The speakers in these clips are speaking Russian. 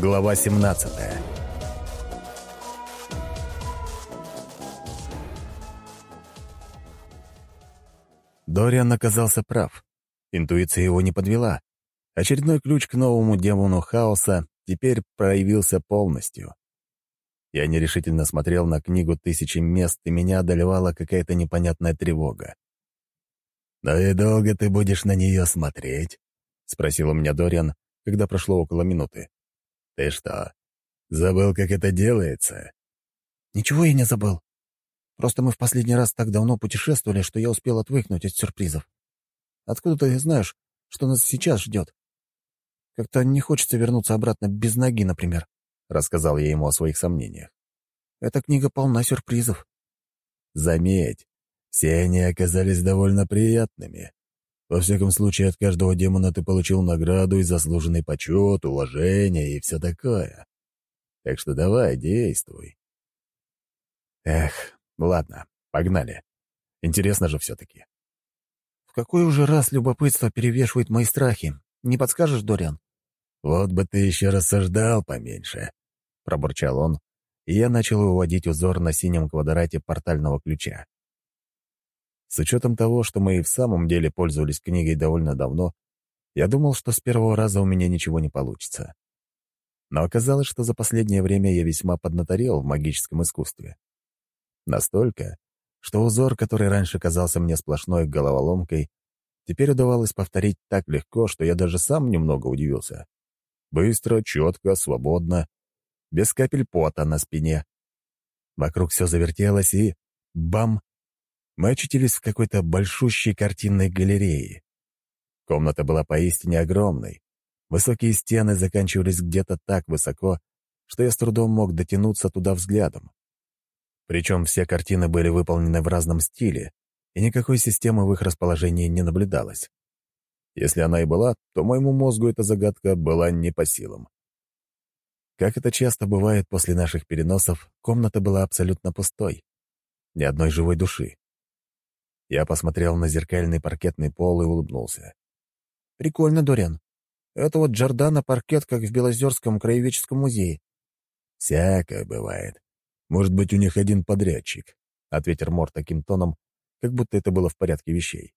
Глава 17 Дориан оказался прав. Интуиция его не подвела. Очередной ключ к новому демону хаоса теперь проявился полностью. Я нерешительно смотрел на книгу «Тысячи мест», и меня одолевала какая-то непонятная тревога. «Ну и долго ты будешь на нее смотреть?» — спросил у меня Дориан, когда прошло около минуты. «Ты что, забыл, как это делается?» «Ничего я не забыл. Просто мы в последний раз так давно путешествовали, что я успел отвыкнуть от сюрпризов. Откуда ты знаешь, что нас сейчас ждет? Как-то не хочется вернуться обратно без ноги, например», — рассказал я ему о своих сомнениях. «Эта книга полна сюрпризов». «Заметь, все они оказались довольно приятными. Во всяком случае, от каждого демона ты получил награду и заслуженный почет, уважение и все такое. Так что давай, действуй. Эх, ладно, погнали. Интересно же все-таки. В какой уже раз любопытство перевешивает мои страхи? Не подскажешь, Дориан? Вот бы ты еще рассуждал поменьше, — пробурчал он, и я начал выводить узор на синем квадрате портального ключа. С учетом того, что мы и в самом деле пользовались книгой довольно давно, я думал, что с первого раза у меня ничего не получится. Но оказалось, что за последнее время я весьма поднаторел в магическом искусстве. Настолько, что узор, который раньше казался мне сплошной головоломкой, теперь удавалось повторить так легко, что я даже сам немного удивился. Быстро, четко, свободно, без капель пота на спине. Вокруг все завертелось, и — бам! Мы очутились в какой-то большущей картинной галерее. Комната была поистине огромной. Высокие стены заканчивались где-то так высоко, что я с трудом мог дотянуться туда взглядом. Причем все картины были выполнены в разном стиле, и никакой системы в их расположении не наблюдалось. Если она и была, то моему мозгу эта загадка была не по силам. Как это часто бывает после наших переносов, комната была абсолютно пустой. Ни одной живой души. Я посмотрел на зеркальный паркетный пол и улыбнулся. «Прикольно, Дориан. Это вот Джордана паркет, как в Белозерском краеведческом музее». «Всякое бывает. Может быть, у них один подрядчик», — ответил Мор таким тоном, как будто это было в порядке вещей.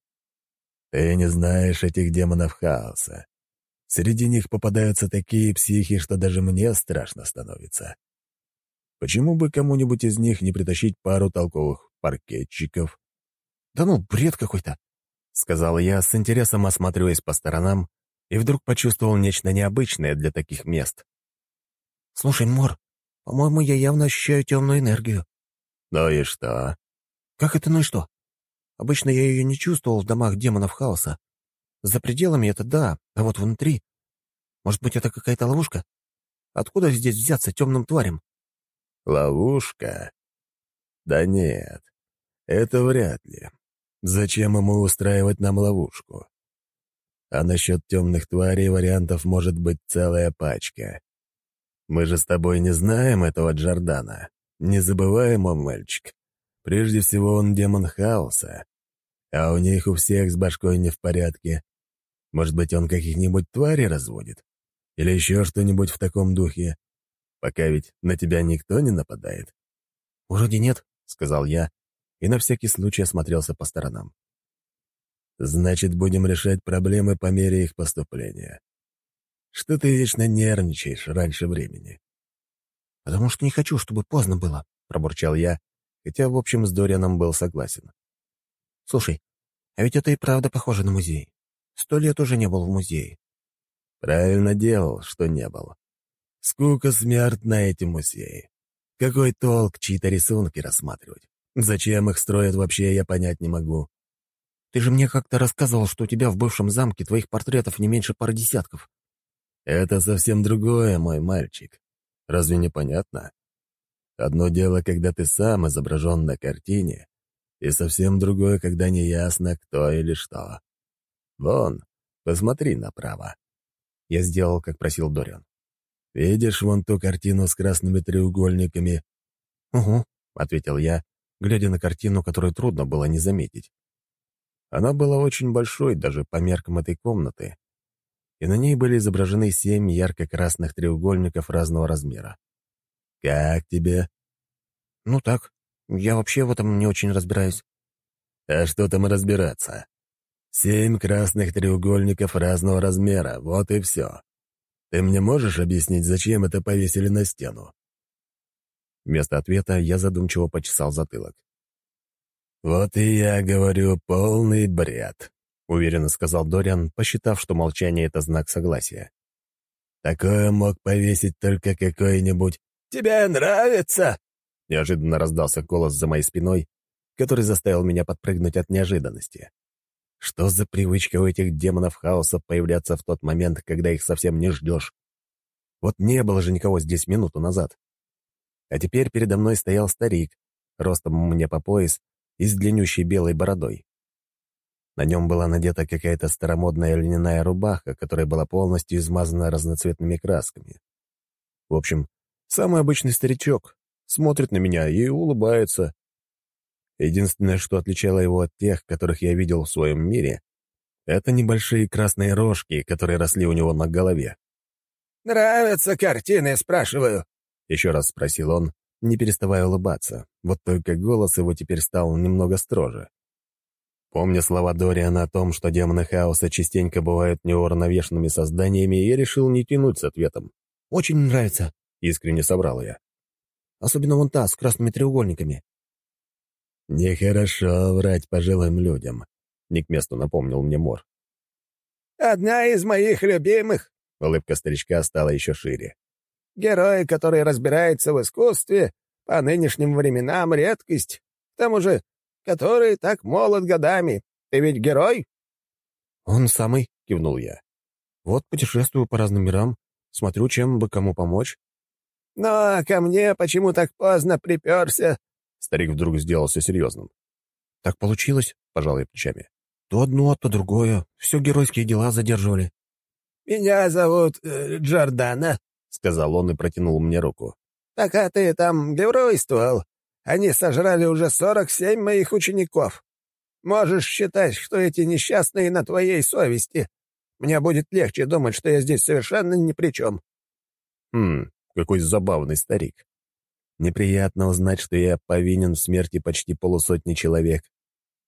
«Ты не знаешь этих демонов хаоса. Среди них попадаются такие психи, что даже мне страшно становится. Почему бы кому-нибудь из них не притащить пару толковых паркетчиков, «Да ну, бред какой-то!» — сказал я, с интересом осматриваясь по сторонам, и вдруг почувствовал нечто необычное для таких мест. «Слушай, Мор, по-моему, я явно ощущаю темную энергию». «Ну и что?» «Как это ну и что? Обычно я ее не чувствовал в домах демонов хаоса. За пределами это да, а вот внутри... Может быть, это какая-то ловушка? Откуда здесь взяться темным тварям?» «Ловушка? Да нет, это вряд ли. Зачем ему устраивать нам ловушку? А насчет темных тварей вариантов может быть целая пачка. Мы же с тобой не знаем этого Джордана. Не забываем, мой мальчик. Прежде всего, он демон хаоса. А у них у всех с башкой не в порядке. Может быть, он каких-нибудь тварей разводит? Или еще что-нибудь в таком духе? Пока ведь на тебя никто не нападает. «Вроде нет», — сказал я, и на всякий случай осмотрелся по сторонам. «Значит, будем решать проблемы по мере их поступления. Что ты вечно нервничаешь раньше времени?» «Потому что не хочу, чтобы поздно было», — пробурчал я, хотя, в общем, с Дорианом был согласен. «Слушай, а ведь это и правда похоже на музей. Сто лет уже не был в музее». «Правильно делал, что не был. Скука смерть на эти музеи. Какой толк чьи-то рисунки рассматривать? Зачем их строят вообще, я понять не могу. Ты же мне как-то рассказывал, что у тебя в бывшем замке твоих портретов не меньше пары десятков. Это совсем другое, мой мальчик. Разве не понятно? Одно дело, когда ты сам изображен на картине, и совсем другое, когда неясно, кто или что. Вон, посмотри направо. Я сделал, как просил Дориан. Видишь вон ту картину с красными треугольниками? «Угу», — ответил я, глядя на картину, которую трудно было не заметить. Она была очень большой даже по меркам этой комнаты. и на ней были изображены семь ярко-красных треугольников разного размера. «Как тебе?» «Ну так. Я вообще в этом не очень разбираюсь». «А что там разбираться? Семь красных треугольников разного размера, вот и все. Ты мне можешь объяснить, зачем это повесили на стену?» Вместо ответа я задумчиво почесал затылок. «Вот и я говорю, полный бред», — уверенно сказал Дориан, посчитав, что молчание — это знак согласия. «Такое мог повесить только какой-нибудь «Тебе нравится?» — неожиданно раздался голос за моей спиной, который заставил меня подпрыгнуть от неожиданности. Что за привычка у этих демонов хаоса появляться в тот момент, когда их совсем не ждешь? Вот не было же никого здесь минуту назад. А теперь передо мной стоял старик, ростом мне по пояс и с длиннющей белой бородой. На нем была надета какая-то старомодная льняная рубаха, которая была полностью измазана разноцветными красками. В общем, самый обычный старичок, смотрит на меня и улыбается. Единственное, что отличало его от тех, которых я видел в своем мире, это небольшие красные рожки, которые росли у него на голове. «Нравятся картины, спрашиваю?» — еще раз спросил он, не переставая улыбаться. Вот только голос его теперь стал немного строже. Помня слова Дориана о том, что демоны хаоса частенько бывают неуравновешенными созданиями, я решил не тянуть с ответом. «Очень нравится», — искренне собрал я. «Особенно вон та, с красными треугольниками». «Нехорошо врать пожилым людям», — не к месту напомнил мне Мор. «Одна из моих любимых», — улыбка старичка стала еще шире. «Герой, который разбирается в искусстве, по нынешним временам редкость. К тому же, который так молод годами. Ты ведь герой?» «Он самый», — кивнул я. «Вот путешествую по разным мирам, смотрю, чем бы кому помочь». «Ну, а ко мне почему так поздно приперся?» Старик вдруг сделался серьезным. «Так получилось», — пожал я плечами. «То одно, то другое. Все геройские дела задерживали». «Меня зовут э, Джордана», — сказал он и протянул мне руку. «Так а ты там геройствовал? Они сожрали уже сорок семь моих учеников. Можешь считать, что эти несчастные на твоей совести. Мне будет легче думать, что я здесь совершенно ни при чем». «Хм, какой забавный старик. Неприятно узнать, что я повинен в смерти почти полусотни человек.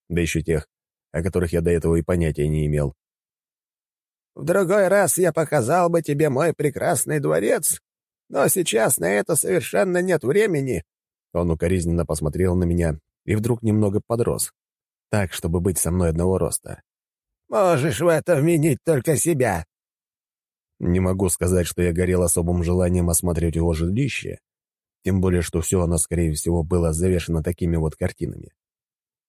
Да еще тех, о которых я до этого и понятия не имел. «В другой раз я показал бы тебе мой прекрасный дворец, но сейчас на это совершенно нет времени». Он укоризненно посмотрел на меня и вдруг немного подрос, так, чтобы быть со мной одного роста. «Можешь в это вменить только себя. Не могу сказать, что я горел особым желанием осмотреть его жилище, тем более, что все оно, скорее всего, было завешено такими вот картинами.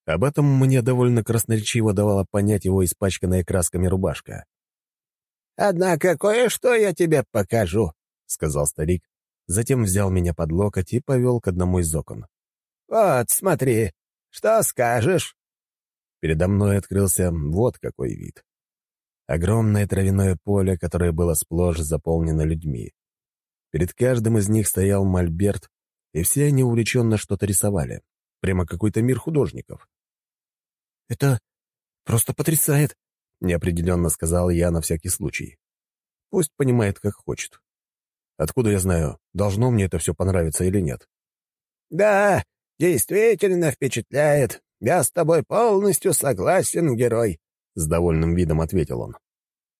Об этом мне довольно красноречиво давала понять его испачканная красками рубашка. «Однако кое-что я тебе покажу», — сказал старик, затем взял меня под локоть и повел к одному из окон. «Вот, смотри, что скажешь?» Передо мной открылся вот какой вид. Огромное травяное поле, которое было сплошь заполнено людьми. Перед каждым из них стоял мольберт, и все они увлеченно что-то рисовали. Прямо какой-то мир художников. «Это просто потрясает», — неопределенно сказал я на всякий случай. Пусть понимает, как хочет. Откуда я знаю, должно мне это все понравиться или нет? «Да, действительно впечатляет. Я с тобой полностью согласен, герой», — с довольным видом ответил он.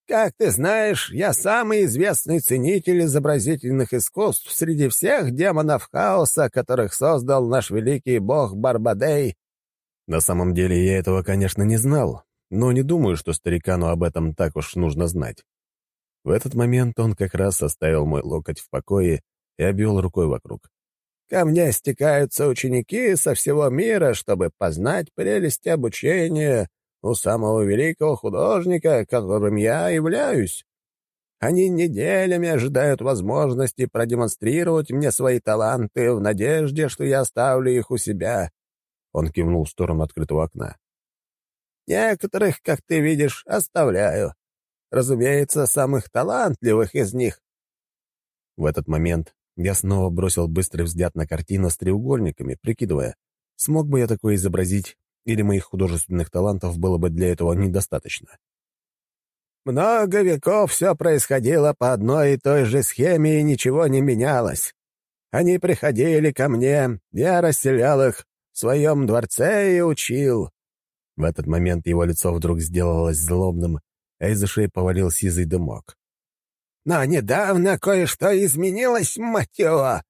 «Как ты знаешь, я самый известный ценитель изобразительных искусств среди всех демонов хаоса, которых создал наш великий бог Барбадей». На самом деле я этого, конечно, не знал, но не думаю, что старикану об этом так уж нужно знать. В этот момент он как раз оставил мой локоть в покое и обвел рукой вокруг. «Ко мне стекаются ученики со всего мира, чтобы познать прелести обучения у самого великого художника, которым я являюсь. Они неделями ожидают возможности продемонстрировать мне свои таланты в надежде, что я оставлю их у себя». Он кивнул в сторону открытого окна. «Некоторых, как ты видишь, оставляю. Разумеется, самых талантливых из них». В этот момент я снова бросил быстрый взгляд на картину с треугольниками, прикидывая, смог бы я такое изобразить или моих художественных талантов было бы для этого недостаточно. Много веков все происходило по одной и той же схеме, и ничего не менялось. Они приходили ко мне, я расселял их в своем дворце и учил». В этот момент его лицо вдруг сделалось злобным, а из ушей повалил сизый дымок. «Но недавно кое-что изменилось, мать его!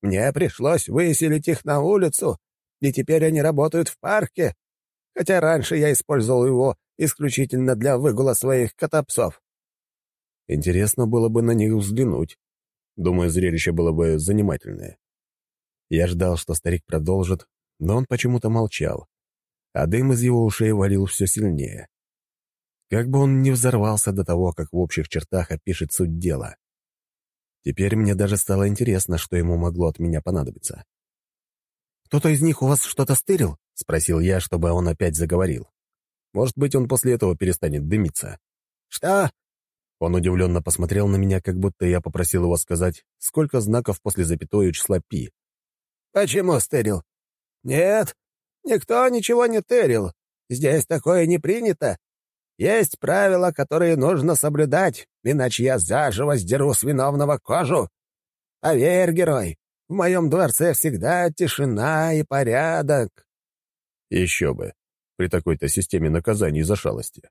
Мне пришлось выселить их на улицу, и теперь они работают в парке, хотя раньше я использовал его исключительно для выгула своих котопсов. Интересно было бы на них взглянуть. Думаю, зрелище было бы занимательное. Я ждал, что старик продолжит, но он почему-то молчал, а дым из его ушей валил все сильнее. Как бы он не взорвался до того, как в общих чертах опишет суть дела. Теперь мне даже стало интересно, что ему могло от меня понадобиться. «Кто-то из них у вас что-то стырил?» — спросил я, чтобы он опять заговорил. Может быть, он после этого перестанет дымиться. «Что?» Он удивленно посмотрел на меня, как будто я попросил его сказать, сколько знаков после запятой у числа пи. «Почему стырил?» «Нет, никто ничего не тырил. Здесь такое не принято. Есть правила, которые нужно соблюдать, иначе я заживо сдеру с виновного кожу. Поверь, герой, в моем дворце всегда тишина и порядок». Еще бы, при такой-то системе наказаний за шалости.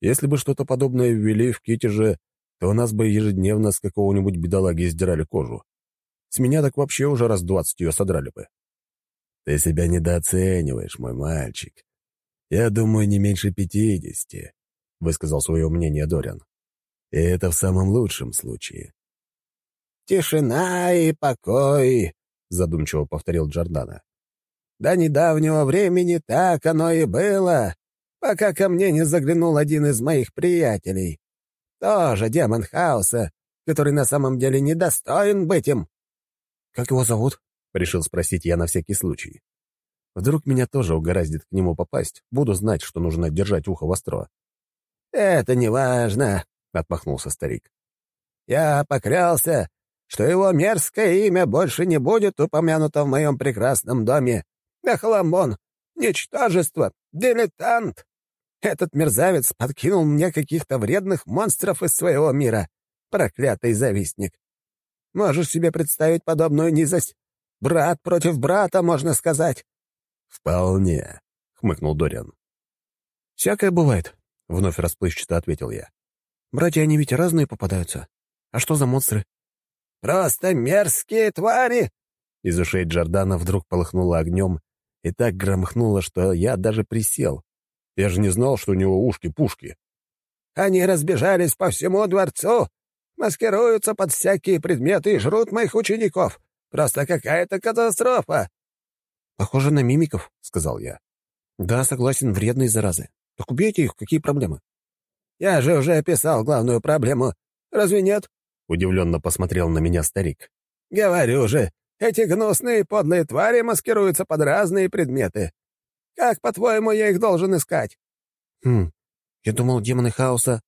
Если бы что-то подобное ввели в Китеже, то нас бы ежедневно с какого-нибудь бедолаги сдирали кожу. С меня так вообще уже раз двадцать ее содрали бы. Ты себя недооцениваешь, мой мальчик. Я думаю, не меньше пятидесяти, — высказал свое мнение Дориан. И это в самом лучшем случае. «Тишина и покой», — задумчиво повторил Джордана. «До недавнего времени так оно и было, пока ко мне не заглянул один из моих приятелей. Тоже демон хаоса, который на самом деле недостоин быть им». «Как его зовут?» — решил спросить я на всякий случай. Вдруг меня тоже угораздит к нему попасть, буду знать, что нужно держать ухо востро. «Это не важно», — отмахнулся старик. «Я поклялся, что его мерзкое имя больше не будет упомянуто в моем прекрасном доме. Ахламон, ничтожество, дилетант. Этот мерзавец подкинул мне каких-то вредных монстров из своего мира. Проклятый завистник. Можешь себе представить подобную низость? Брат против брата, можно сказать. «Вполне», — хмыкнул Дориан. «Всякое бывает», — вновь расплывчато ответил я. «Братья, они ведь разные попадаются. А что за монстры?» «Просто мерзкие твари!» Из ушей Джордана вдруг полыхнуло огнем и так громыхнуло, что я даже присел. Я же не знал, что у него ушки-пушки. «Они разбежались по всему дворцу, маскируются под всякие предметы и жрут моих учеников. Просто какая-то катастрофа!» «Похоже на мимиков», — сказал я. «Да, согласен, вредные заразы. Так убейте их, какие проблемы?» «Я же уже описал главную проблему. Разве нет?» — удивленно посмотрел на меня старик. «Говорю же, эти гнусные подлые твари маскируются под разные предметы. Как, по-твоему, я их должен искать?» «Хм, я думал, демоны хаоса...»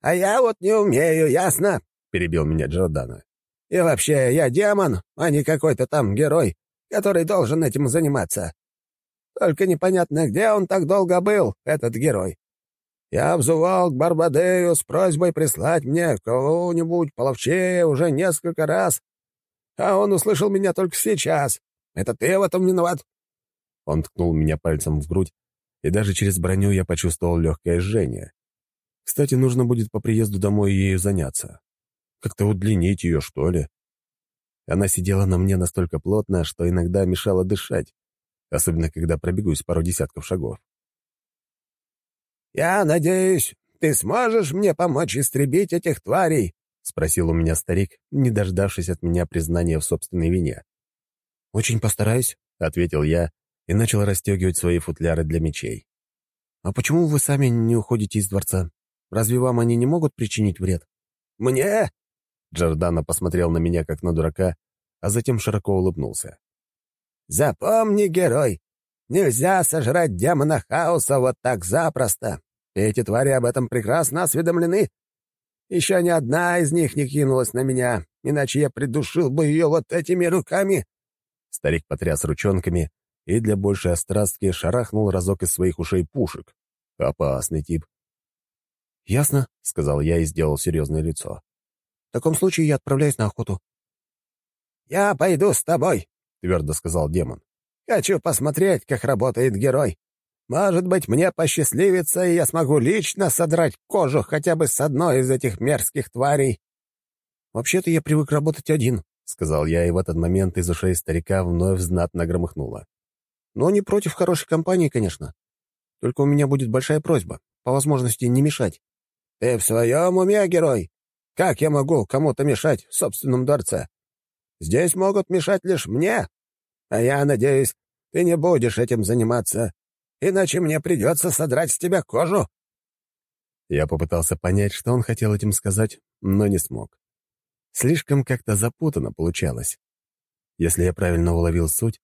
«А я вот не умею, ясно?» — перебил меня Джордана. «И вообще, я демон, а не какой-то там герой, который должен этим заниматься. Только непонятно, где он так долго был, этот герой. Я взывал к Барбадею с просьбой прислать мне кого-нибудь половчее уже несколько раз, а он услышал меня только сейчас. Это ты в этом виноват?» Он ткнул меня пальцем в грудь, и даже через броню я почувствовал легкое жжение. Кстати, нужно будет по приезду домой ею заняться. Как-то удлинить ее, что ли. Она сидела на мне настолько плотно, что иногда мешала дышать, особенно когда пробегусь пару десятков шагов. «Я надеюсь, ты сможешь мне помочь истребить этих тварей?» — спросил у меня старик, не дождавшись от меня признания в собственной вине. «Очень постараюсь», — ответил я и начал расстегивать свои футляры для мечей. «А почему вы сами не уходите из дворца? Разве вам они не могут причинить вред?» «Мне?» Джордано посмотрел на меня, как на дурака, а затем широко улыбнулся. «Запомни, герой, нельзя сожрать демона хаоса вот так запросто. Эти твари об этом прекрасно осведомлены. Еще ни одна из них не кинулась на меня, иначе я придушил бы ее вот этими руками». Старик потряс ручонками и для большей острастки шарахнул разок из своих ушей пушек. Опасный тип. «Ясно», — сказал я и сделал серьезное лицо. «В таком случае я отправляюсь на охоту». «Я пойду с тобой», — твердо сказал демон. «Хочу посмотреть, как работает герой. Может быть, мне посчастливится, и я смогу лично содрать кожу хотя бы с одной из этих мерзких тварей». «Вообще-то я привык работать один», — сказал я, и в этот момент из ушей старика вновь знатно громыхнуло. «Но не против хорошей компании, конечно. Только у меня будет большая просьба, по возможности не мешать». «Ты в своем уме, герой? Как я могу кому-то мешать в собственном дворце? Здесь могут мешать лишь мне. А я надеюсь, ты не будешь этим заниматься, иначе мне придется содрать с тебя кожу». Я попытался понять, что он хотел этим сказать, но не смог. Слишком как-то запутанно получалось. Если я правильно уловил суть,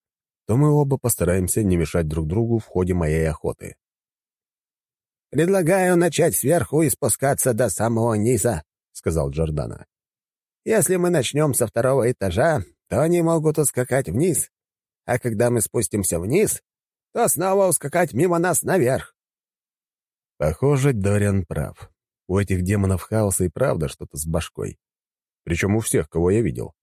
то мы оба постараемся не мешать друг другу в ходе моей охоты. «Предлагаю начать сверху и спускаться до самого низа», — сказал Джордана. «Если мы начнем со второго этажа, то они могут ускакать вниз, а когда мы спустимся вниз, то снова ускакать мимо нас наверх». Похоже, Дориан прав. У этих демонов хаоса и правда что-то с башкой. Причем у всех, кого я видел.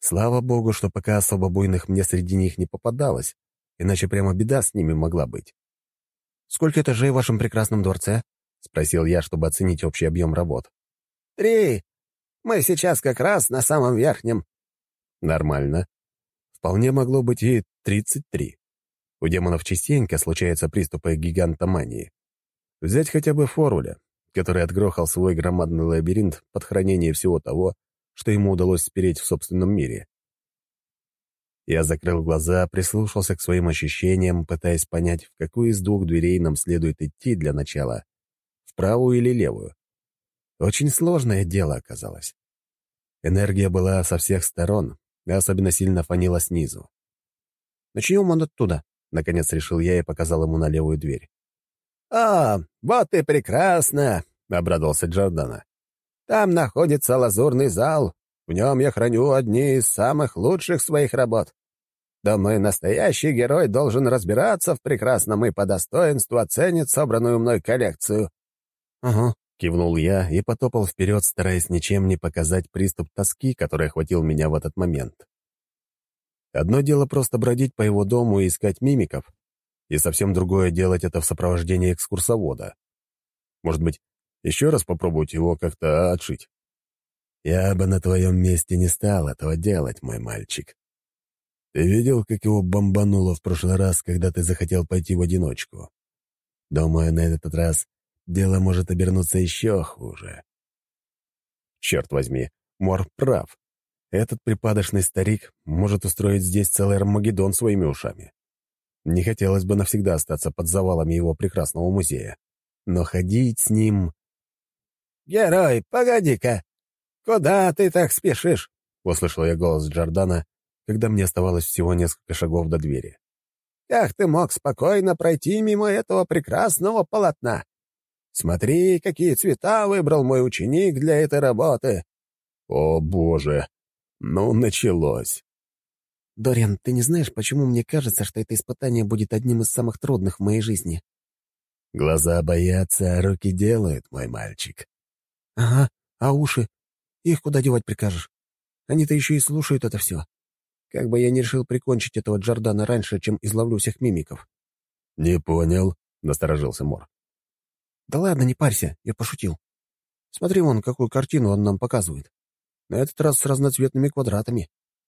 Слава богу, что пока особо буйных мне среди них не попадалось, иначе прямо беда с ними могла быть. «Сколько этажей в вашем прекрасном дворце?» — спросил я, чтобы оценить общий объем работ. «Три. Мы сейчас как раз на самом верхнем». «Нормально. Вполне могло быть и тридцать три. У демонов частенько случаются приступы гигантомании. Взять хотя бы Форуля, который отгрохал свой громадный лабиринт под хранение всего того, что ему удалось спереть в собственном мире. Я закрыл глаза, прислушался к своим ощущениям, пытаясь понять, в какую из двух дверей нам следует идти для начала, в правую или левую. Очень сложное дело оказалось. Энергия была со всех сторон, и особенно сильно фанила снизу. «Начнем он оттуда», — наконец решил я и показал ему на левую дверь. «А, вот и прекрасно!» — обрадовался Джордана. «Там находится лазурный зал. В нем я храню одни из самых лучших своих работ. Думаю, настоящий герой должен разбираться в прекрасном и по достоинству оценит собранную мной коллекцию». «Ага», — кивнул я и потопал вперед, стараясь ничем не показать приступ тоски, который охватил меня в этот момент. Одно дело просто бродить по его дому и искать мимиков, и совсем другое делать это в сопровождении экскурсовода. Может быть, еще раз попробовать его как-то отшить? Я бы на твоем месте не стал этого делать, мой мальчик. Ты видел, как его бомбануло в прошлый раз, когда ты захотел пойти в одиночку? Думаю, на этот раз дело может обернуться еще хуже. Черт возьми, Мор прав. Этот припадочный старик может устроить здесь целый Армагеддон своими ушами. Не хотелось бы навсегда остаться под завалами его прекрасного музея. Но ходить с ним... «Герой, погоди-ка! Куда ты так спешишь?» — услышал я голос Джордана, когда мне оставалось всего несколько шагов до двери. «Как ты мог спокойно пройти мимо этого прекрасного полотна? Смотри, какие цвета выбрал мой ученик для этой работы!» «О, боже! Ну, началось!» «Дориан, ты не знаешь, почему мне кажется, что это испытание будет одним из самых трудных в моей жизни?» «Глаза боятся, а руки делают, мой мальчик». «Ага, а уши? Их куда девать прикажешь? Они-то еще и слушают это все. Как бы я не решил прикончить этого Джордана раньше, чем изловлю всех мимиков». «Не понял», — насторожился Мор. «Да ладно, не парься, я пошутил. Смотри вон, какую картину он нам показывает. На этот раз с разноцветными квадратами».